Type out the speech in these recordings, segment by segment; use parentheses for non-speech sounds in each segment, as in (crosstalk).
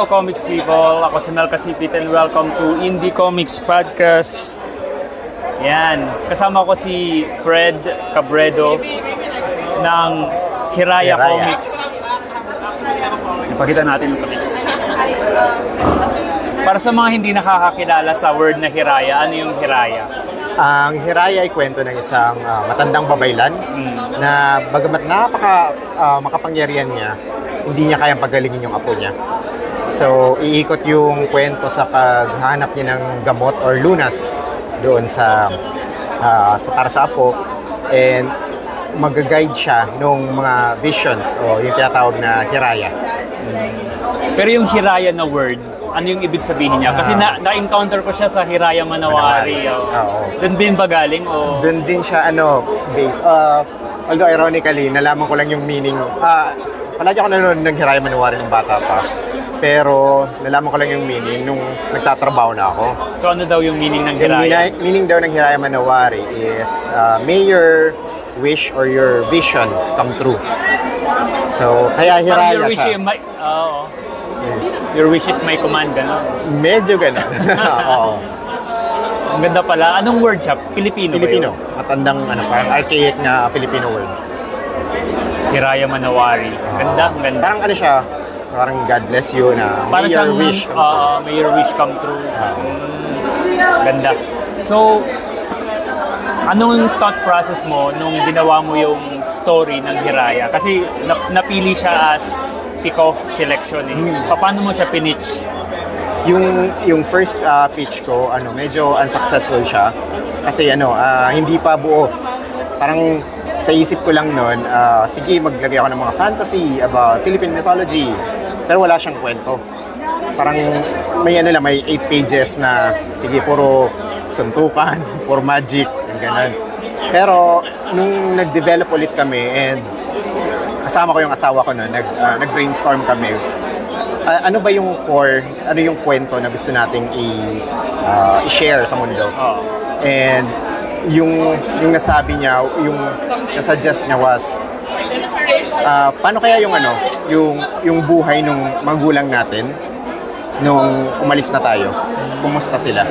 Hello comics people, ako si Mel Kasipit and welcome to Indie Comics Podcast. Yan, kasama ko si Fred Cabredo ng Hiraya, Hiraya. Comics. Ipakita natin ito. Para sa mga hindi nakakakilala sa word na Hiraya, ano yung Hiraya? Ang Hiraya ay kwento ng isang ah, matandang babaylan Mm. na bagamat napaka ah, makapangyarihan niya, hindi niya kayang pagalingin yung apo niya. So, iikot yung kwento sa paghanap niya ng gamot or lunas doon sa, ah, sa para sa apo and mag-guide siya nung mga visions o yung tinatawag na Hiraya. Pero yung Hiraya na word, ano yung ibig sabihin niya? Kasi na, na-encounter ko siya sa Hiraya Manawari. Manawari. oh. Oo. Doon din ba galing? O... Doon din siya ano, based. Uh, although ironically, nalaman ko lang yung meaning. Ah, palagi ako nanonood ng Hiraya Manuwari ng bata pa. Pero nalaman ko lang yung meaning nung nagtatrabaho na ako. So ano daw yung meaning ng Yung Hiraya? meaning, meaning daw ng Hiraya Manawari is uh, may your wish or your vision come true. So, kaya Parang Hiraya your wish, siya. is my, oo. your wish is my command, gano'n. Medyo ganun. (laughs) (laughs) Oo. Ang ganda pala. Anong word siya? Pilipino, Filipino. ba Matandang ano, parang archaic na Filipino word. yun? Hiraya Manawari. Ganda, ang ganda. Parang ano siya, parang God bless you na Para may your siyang, wish come true. oo, may your wish come true. Ah. Mm, ganda. So, anong thought process mo nung ginawa mo yung story ng Hiraya? Kasi nap- napili siya as pick-off selection eh. Hmm. Paano mo siya pinitch? yung yung first uh, pitch ko ano medyo unsuccessful siya kasi ano ah, hindi pa buo parang sa isip ko lang noon ah, sige maglagay ako ng mga fantasy about Philippine mythology pero wala siyang kwento. Parang may ano lang may 8 pages na sige puro suntukan (laughs) puro magic yung ganun pero nung nag-develop ulit kami and kasama ko yung asawa ko noon nag ah, nag-brainstorm kami. Ah, ano ba yung core, ano yung kwento na gusto nating i, ah, i-share sa mundo. And yung yung nasabi niya, yung nasuggest niya was ah, paano kaya yung ano, yung yung buhay nung magulang natin nung umalis na tayo. Kumusta sila?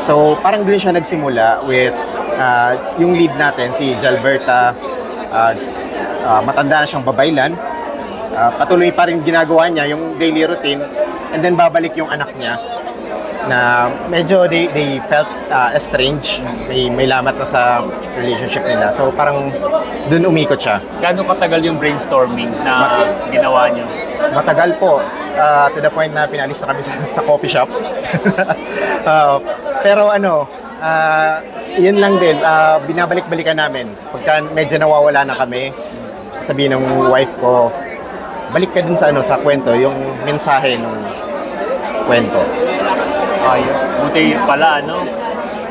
So, parang doon siya nagsimula with ah, yung lead natin si Jalberta ah, ah, matanda na siyang babaylan Ah, patuloy pa rin ginagawa niya yung daily routine and then babalik yung anak niya na medyo they, they felt uh, estranged. May, may lamat na sa relationship nila. So parang dun umikot siya. Gano'ng katagal yung brainstorming na ginawa niyo? matagal po. Ah, to the point na pinalis na kami sa, sa coffee shop. Ah, (laughs) pero ano ah, yun lang din. Ah, binabalik-balikan namin. Pagka medyo nawawala na kami sabihin ng wife ko balik ka din sa ano sa kwento yung mensahe ng kwento Ayos. Buti pala, ano?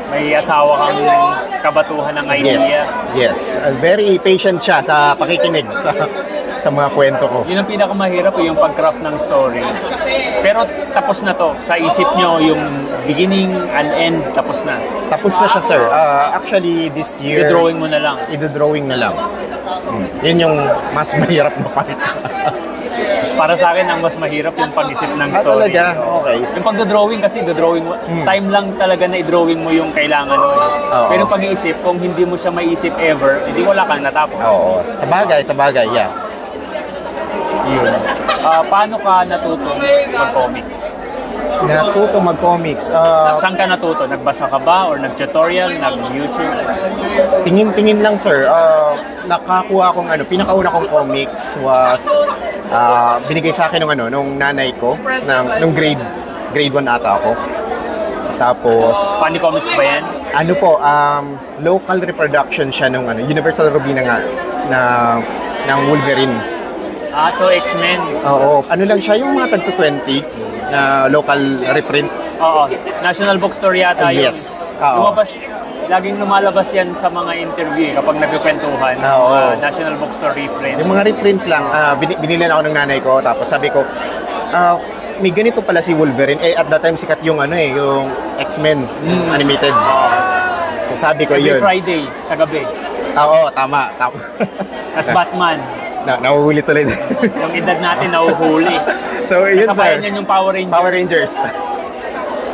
May asawa kang kabatuhan ng idea. yes yes very patient siya sa pakikinig (laughs) sa sa mga kwento ko Yun ang pinakamahirap eh, yung pag-craft ng story. Pero tapos na to. Sa isip nyo, yung beginning and end, tapos na. tapos na siya sir Ah, actually this year I-drawing mo na lang. i-drawing na lang Hmm. yun yung mas (laughs) mahirap na part (laughs) Para sa akin, ang mas mahirap yung pag-isip ng Ah, story. talaga? Okay. Yung pag-drawing kasi, drawing mo, time lang talaga na i-drawing mo yung kailangan mo. eh. Oo. Pero yung pag-iisip, kung hindi mo siya maiisip ever, hindi wala kang natapos. Oo. Sa bagay, sa bagay, yeah. Yun. Ah, paano ka natutong mag-comics? Natuto mag-comics. Ah, Saan ka natuto? Nagbasa ka ba? Or nag-tutorial? Nag-YouTube? tingin-tingin lang, sir. Ah, nakakuha akong ano, pinakauna kong comics was ah, binigay sa akin ng ano, nung nanay ko, ng, nung grade grade 1 ata ako. Tapos, Funny comics ba yan? ano po, um, local reproduction siya nung ano, Universal Robina nga na ng Wolverine. Ah, so X-Men. Oo, ano lang siya yung mga tagto 20 na local reprints. Oo. National Bookstore yata yun. Yes. Oo. Lumabas, laging lumalabas yan sa mga interview eh, kapag nagkukwentuhan. Oo. Ah, National Bookstore reprint. Yung mga reprints lang, ah, bin- binili na ako ng nanay ko, tapos sabi ko, ah, may ganito pala si Wolverine. Eh, at that time, sikat yung ano eh, yung X-Men Mm. animated. So sabi ko Every yun. Friday, sa gabi. Ah, Oo, tama, tama. Tapos Batman. (laughs) Na, nahuhuli tuloy. Yung edad natin nahuhuli. (laughs) so, yun sir. Kasabayan yan yung Power Rangers. Power Rangers.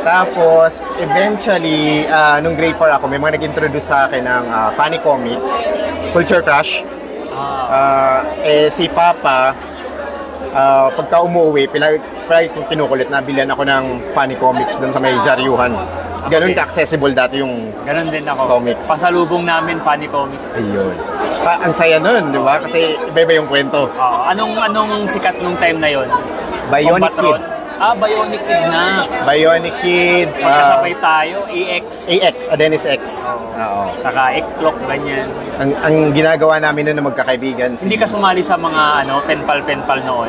Tapos, eventually, ah, nung grade 4 ako, may mga nag-introduce sa akin ng ah, funny comics, Culture Crush. Ah, Ah, eh, si Papa, ah, pagka umuwi, pilag, pilag kong kinukulit, nabilan ako ng funny comics dun sa may Jaryuhan. Ganun Okay. ka-accessible dati yung ganun din ako. Comics. Pasalubong namin funny comics. Ayun. Pa, ang saya nun, di ba? Kasi iba-iba yung kwento. Oo. anong anong sikat nung time na yon? Bionic Kid. Ah, Bionic Kid na. Bionic Kid, ah, Magkasabay tayo, EX. AX, Adenis X. Oo. Saka Eklock, ganyan. Ang, ang ginagawa namin nun na magkakaibigan, si, Hindi ka sumali sa mga ano, penpal-penpal noon.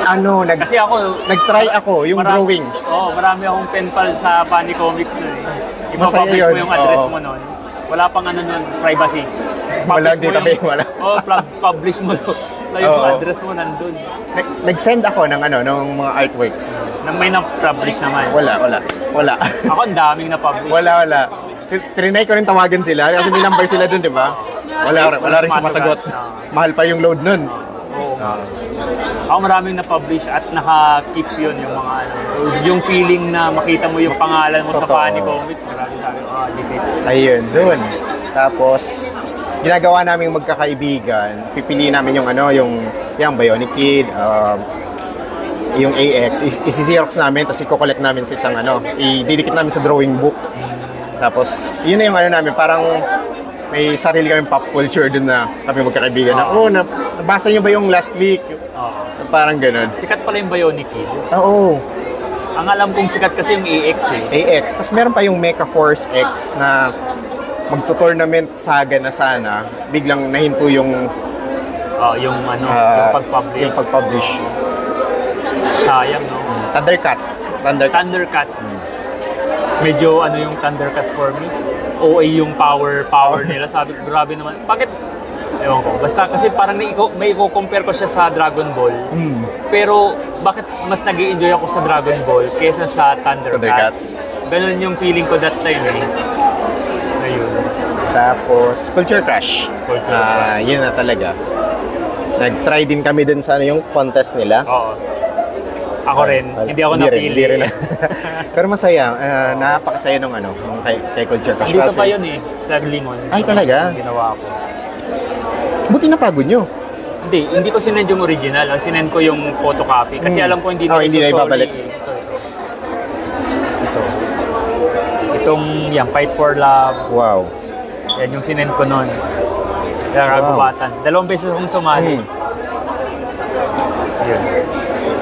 ano, nag, Kasi ako, nag-try ako, yung marami- drawing. Oo, marami akong penpal sa funny comics noon eh. Masaya Ipapublish mo yun, yung address oo. mo noon. Wala pang ano noon, privacy. Walang mo database, yung- wala. (laughs) Pub- publish mo to. So yung Oo. address mo nandun. Nag- Nag-send ako ng ano, ng mga artworks. Nang may na-publish naman. Wala, wala. Wala. (laughs) Ako ang daming na-publish. wala, wala. T- Trinay ko rin tawagan sila kasi may number sila dun, di ba? Wala, wala rin sumasagot. (laughs) Mahal pa yung load nun. Oo. Ako maraming na-publish at naka-keep yun yung mga ano. Yung feeling na makita mo yung pangalan mo sa Totoo. funny comics. Grabe sabi ah, this is... Ayun, dun. Tapos, ginagawa namin magkakaibigan. Pipili namin yung ano, yung yung Bionic Kid, um, yung AX, is, isi-xerox namin, tapos i-collect namin sa isang ano, i-didikit namin sa drawing book. Tapos, yun na yung ano namin, parang may sarili kaming pop culture dun na kami magkakaibigan. Na, oh, na, nabasa niyo ba yung last week? Oo. Parang ganun. Sikat pala yung Bionic Kid. Oo. Ang alam kong sikat kasi yung EX eh. AX. Tapos meron pa yung Mecha Force X na magto-tournament saga na sana, biglang nahinto yung Oh, yung ano, ah, yung pag-publish. yung pag-publish. Sayang, no? Thundercats. Thundercats. Thundercats. Medyo ano yung Thundercats for me. OA yung power power nila. Sabi ko, grabe naman. Bakit? Ewan ko. Basta kasi parang may, may i-compare ko siya sa Dragon Ball. Hmm. Pero bakit mas nag enjoy ako sa Dragon Ball kaysa sa Thundercats? Ganun yung feeling ko that time eh. Tapos, Culture Crush. Culture Ah, yun na talaga. Nag-try din kami dun sa ano, yung contest nila. Oo. Ako rin. Ah, Hindi ako rin, napili. Hindi rin. (laughs) (laughs) Pero masaya. ah, napakasaya nung ano, nung kay, kay Culture Crush. Dito Kasi- pa yun eh. Sa Lingon. Ay, talaga? Yung Ginawa ko. Buti napagod nyo. Hindi, hindi ko sinend yung original. Ang sinend ko yung photocopy. Kasi Hmm. alam ko hindi Oh, hindi na isusoli ibabalik. eh. Ito, ito. Ito. Itong, yan, Fight for Love. Wow. Yan yung sinend ko noon. Kaya Wow. kagubatan. Dalawang beses akong sumali. Hmm. Yun.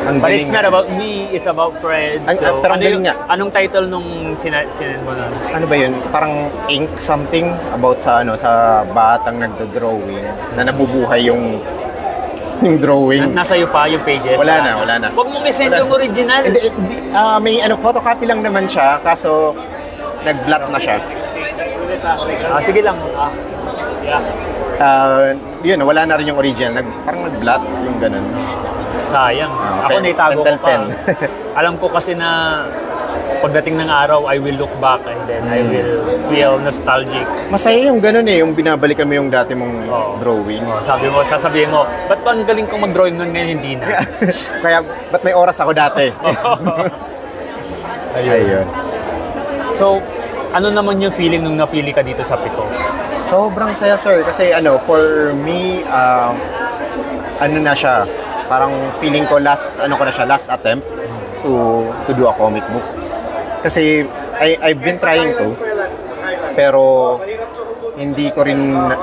Ang But galing. it's not about me, it's about friends. Ang- ang- pero ang ano galing yung, nga. Anong title nung sina- sinend mo noon? ano ba yun? Parang ink something about sa ano sa batang nagdo-drawing na nabubuhay yung yung drawing. Na, nasa iyo pa yung pages? Wala na, wala na. Huwag mong isend Wala. yung original. Hindi, hindi ah, may ano photocopy lang naman siya kaso nag-blot na siya. Ah, sige lang. Ah, yeah. Ah, yun, wala na rin yung original. Nag, parang nag-blot yung ganun. Sayang. Ah, Ako pen- naitago ko pa. pen. (laughs) Alam ko kasi na pagdating ng araw, I will look back and then I Hmm. will feel nostalgic. Masaya yung ganun eh, yung binabalikan mo yung dati mong Oo. drawing. Oh, sabi mo, sasabihin mo, ba't ba ang galing kong mag-drawing nun ngayon hindi na? (laughs) Kaya, ba't may oras ako dati? (laughs) Ayun. So, ano naman yung feeling nung napili ka dito sa Pito? Sobrang saya sir kasi ano for me um, ano na siya parang feeling ko last ano ko na siya last attempt to to do a comic book. Kasi I I've been trying to pero hindi ko rin na,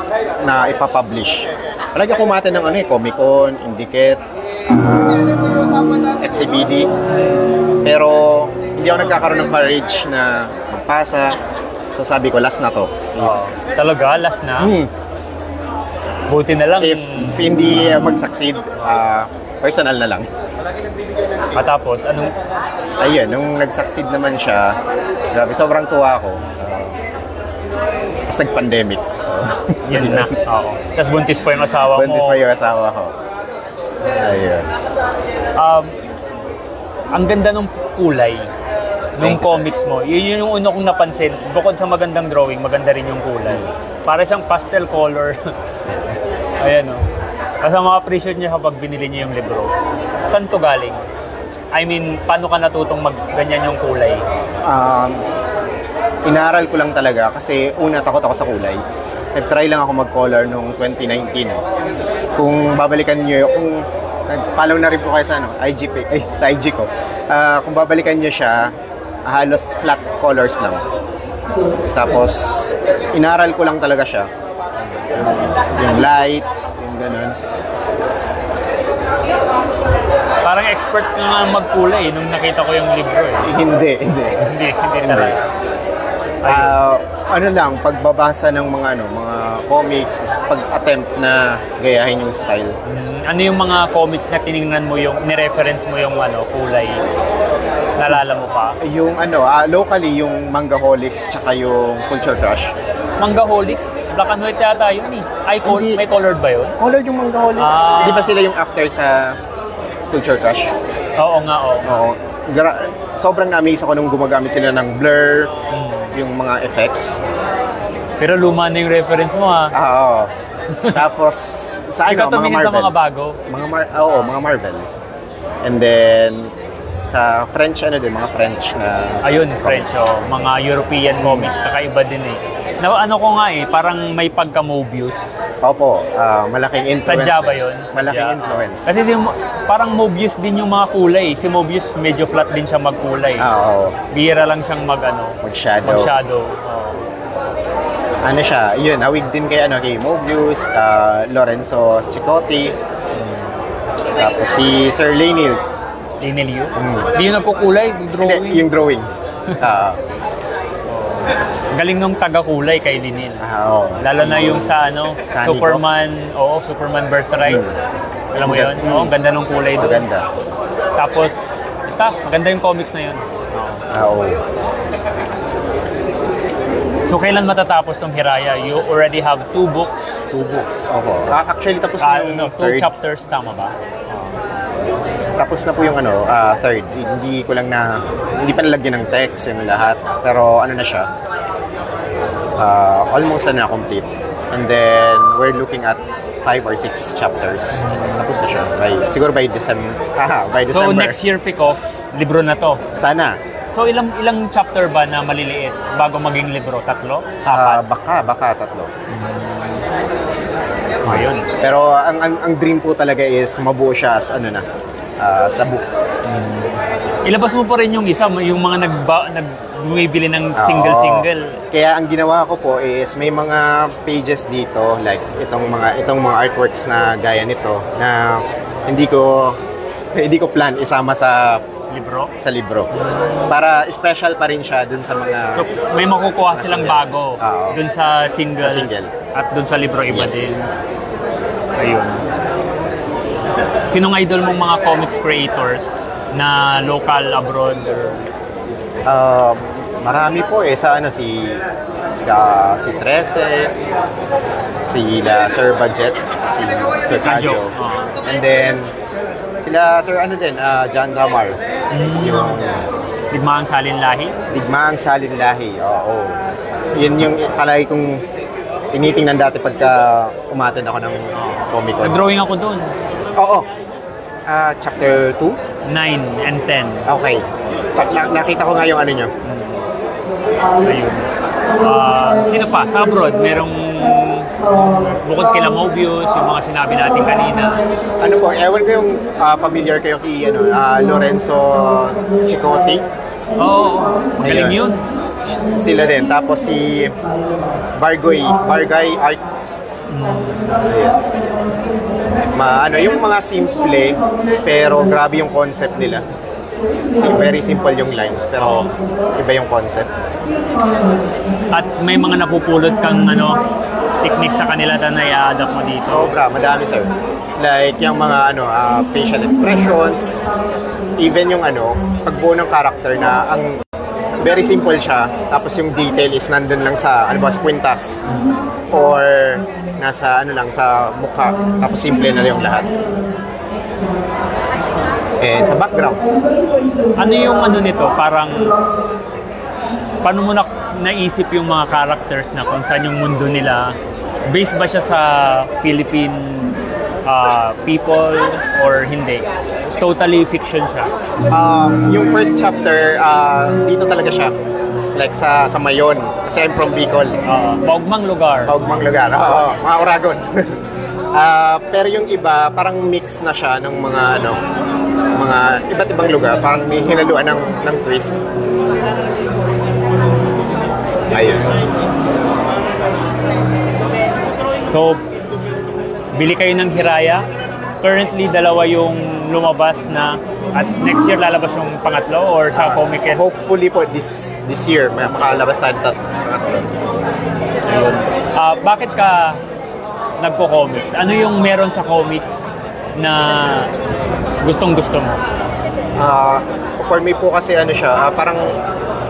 na ipapublish. Talaga kumate ng ano eh, Comic Con, Indicate, uh, XCBD. Pero hindi ako nagkakaroon ng courage na magpasa. So sabi ko, last na to. Oh, talaga, last na? Hmm. Buti na lang. If hindi uh, mag-succeed, uh, personal na lang. Matapos, anong, Ayun, nung nag-succeed naman siya, grabe, sobrang tuwa ako. Uh, Tapos nag-pandemic. So, (laughs) yun na. Oo. Tapos buntis pa yung asawa mo. Buntis pa yung asawa ko. Ayun. um, ang ganda ng kulay nung Thank you, comics mo. Yun yun yung una kong napansin. Bukod sa magandang drawing, maganda rin yung kulay. Para siyang pastel color. (laughs) Ayan o. Kasi ma-appreciate niya kapag binili niya yung libro. Saan to galing? I mean, paano ka natutong mag ganyan yung kulay? Um, inaral ko lang talaga kasi una takot ako sa kulay. Nag-try lang ako mag-color noong 2019. Kung babalikan niyo, kung nag-follow na rin po kayo sa ano, IG, ay, sa IG ko. Ah, kung babalikan niyo siya, halos flat colors lang. Tapos, inaral ko lang talaga siya. Yung lights, yung ganun. Parang expert ka nga magkulay nung nakita ko yung libro eh. Hindi, hindi. Hindi, hindi talaga. Ah, ano lang, pagbabasa ng mga ano, mga comics, tapos pag-attempt na gayahin yung style. Mm, Ano yung mga comics na tiningnan mo yung, nireference mo yung ano, kulay? Nalala mo pa? Yung ano, ah, locally yung Mangaholics tsaka yung Culture Crush. Manggaholics? Black and white yata yun eh. Ay, col- Hindi. may colored ba yun? Color yung Mangaholics. Ah. Di ba sila yung after sa Culture Crush? Oo nga, oo. Oo. Gra- sobrang na-amaze ako nung gumagamit sila ng blur, yung mga effects. Pero luma na yung reference mo ha. Ah, oo. Tapos, sa Ikaw ano, mga tumingin Marvel. sa mga bago. Mga Mar- ah, oo, mga Marvel. And then, sa French, ano din, mga French na... Ayun, French, comics. oh. Mga European comics, kakaiba din eh. Na, ano ko nga eh, parang may pagka-Mobius. Opo, ah, malaking influence. Sadya ba din. yun? Malaking Sadya. influence. Kasi si, parang Mobius din yung mga kulay. Si Mobius medyo flat din siya magkulay. Ah, oo. Bihira lang siyang mag ano, Mag-shadow. mag-shadow. Oo. Ano siya, yun, awig din kay, ano, kay Mobius, ah, Lorenzo Chicotti, tapos si Sir Laney. Linel Yu. Hindi yung nagkukulay, Hindi, drawing. yung (laughs) drawing. Ah, Galing nung taga-kulay kay Linil. oo. Lalo na yung sa ano, Sunny Superman, oo, Superman Birthright. Alam mo yun? Oo, ang ganda ng kulay doon. Maganda. Tapos, basta, maganda yung comics na yun. Ah, oo. So, kailan matatapos tong Hiraya? You already have two books. Two books. Opo. Ah, actually, tapos na yung ano, two third. chapters, tama ba? Tapos na po yung ano, ah, third. Hindi ko lang na, hindi pa nalagyan ng text and lahat. Pero ano na siya, ah, almost na complete. And then, we're looking at five or six chapters. Tapos na siya. By, siguro by December. (laughs) Haha, by So, December. next year pick-off, libro na to. Sana. So, ilang ilang chapter ba na maliliit bago maging libro? Tatlo? Ah, Apat? baka, baka tatlo. Ayun. Pero ang, ang, ang dream po talaga is mabuo siya as ano na, ah, sa book. Ilabas mo pa rin yung isa, yung mga nagba, nag bumibili ng single-single. Kaya ang ginawa ko po is may mga pages dito like itong mga itong mga artworks na gaya nito na hindi ko hindi ko plan isama sa Libro? sa libro. Para special pa rin siya dun sa mga So, may makukuha silang single. bago Oo. dun sa singles Sa single. at dun sa libro iba Yes. din. Ayun. Sinong idol mong mga comics creators na local, abroad? Or... Um, marami po eh sa ano si sa si Trece, si la Sir Budget, si Sir Kadjo. Kadjo. Oo. And then sila Sir ano din, ah, John Zamar. Yung Digmaang Salin Lahi? Digmaang Salin Lahi. Oo. Yun yung palagi kong tinitingnan dati pagka umaten ako ng Comic Con. Nag-drawing ako dun. Oo. Ah, chapter 2? 9 and 10. Okay. Na- nakita ko nga yung ano nyo. Ayun. Ah, sino pa? Sa abroad, merong bukod kila Mobius, yung mga sinabi natin kanina. Ano po, ewan ko yung ah, familiar kayo kay ano, ah, Lorenzo Chicotti. Oo, magaling Ayun. yun. Sila din. Tapos si Bargoy, Bargay Art. Ayan. Ma, ano, yung mga simple, pero grabe yung concept nila. Si- Very simple yung lines, pero iba yung concept. At may mga napupulot kang ano, technique sa kanila na nai-adapt mo dito. Sobra, madami sir. Like yung mga ano, ah, facial expressions, even yung ano, pagbuo ng character na ang very simple siya, tapos yung detail is nandun lang sa, ano ba, sa kwintas. Or nasa ano lang, sa mukha, tapos simple na yung lahat. And sa backgrounds, Ano yung ano nito, parang paano mo na naisip yung mga characters na kung saan yung mundo nila? Based ba siya sa Philippine uh, people or hindi? Totally fiction siya. Um, yung first chapter, ah, dito talaga siya. Like sa sa Mayon. Kasi I'm from Bicol. Uh, Maugmang lugar. Paugmang lugar. Oo, mga Oragon. (laughs) Ah, pero yung iba, parang mix na siya ng mga ano, mga iba't ibang lugar. Parang may hinaluan ng, ng twist. Ayun. So, bili kayo ng Hiraya. Currently, dalawa yung lumabas na at next year lalabas yung pangatlo or sa Comic Con. Hopefully po this this year, may makalabas tayo tat-. Ayun. Ah, bakit ka nagko-comics? Ano yung meron sa comics na gustong-gusto mo? Ah, for me po kasi ano siya, ah, parang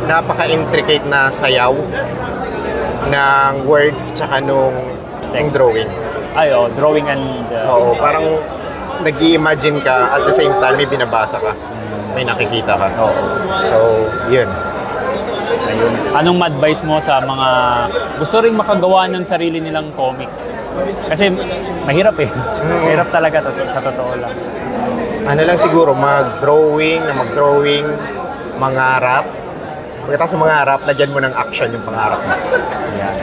napaka-intricate na sayaw ng words tsaka nung, nung drawing. Ay, oh, drawing and... uh, Oo, parang nag imagine ka at the same time may binabasa ka. May nakikita ka. Oo. So, yun. ayun. Anong advice mo sa mga gusto ring makagawa ng sarili nilang comics? Kasi mahirap eh. Mahirap talaga to, sa totoo lang. Ano lang siguro, mag-drawing, na mag-drawing, mangarap. Pagkatapos ng mangarap, lagyan mo ng action yung pangarap mo. Ayan.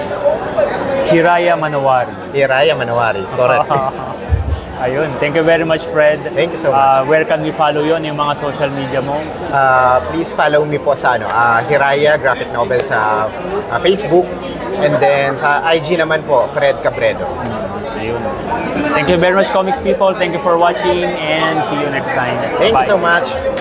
Hiraya Manowari. Hiraya Manawari. Correct. (laughs) Ayun. Thank you very much, Fred. Thank you so much. Uh, where can we follow yon yung mga social media mo? Uh, please follow me po sa ano, ah, Hiraya Graphic Novel sa ah, Facebook. And then sa IG naman po, Fred Cabredo. Ayun. Thank you very much, comics people. Thank you for watching and see you next time. Thank Bye. you so much.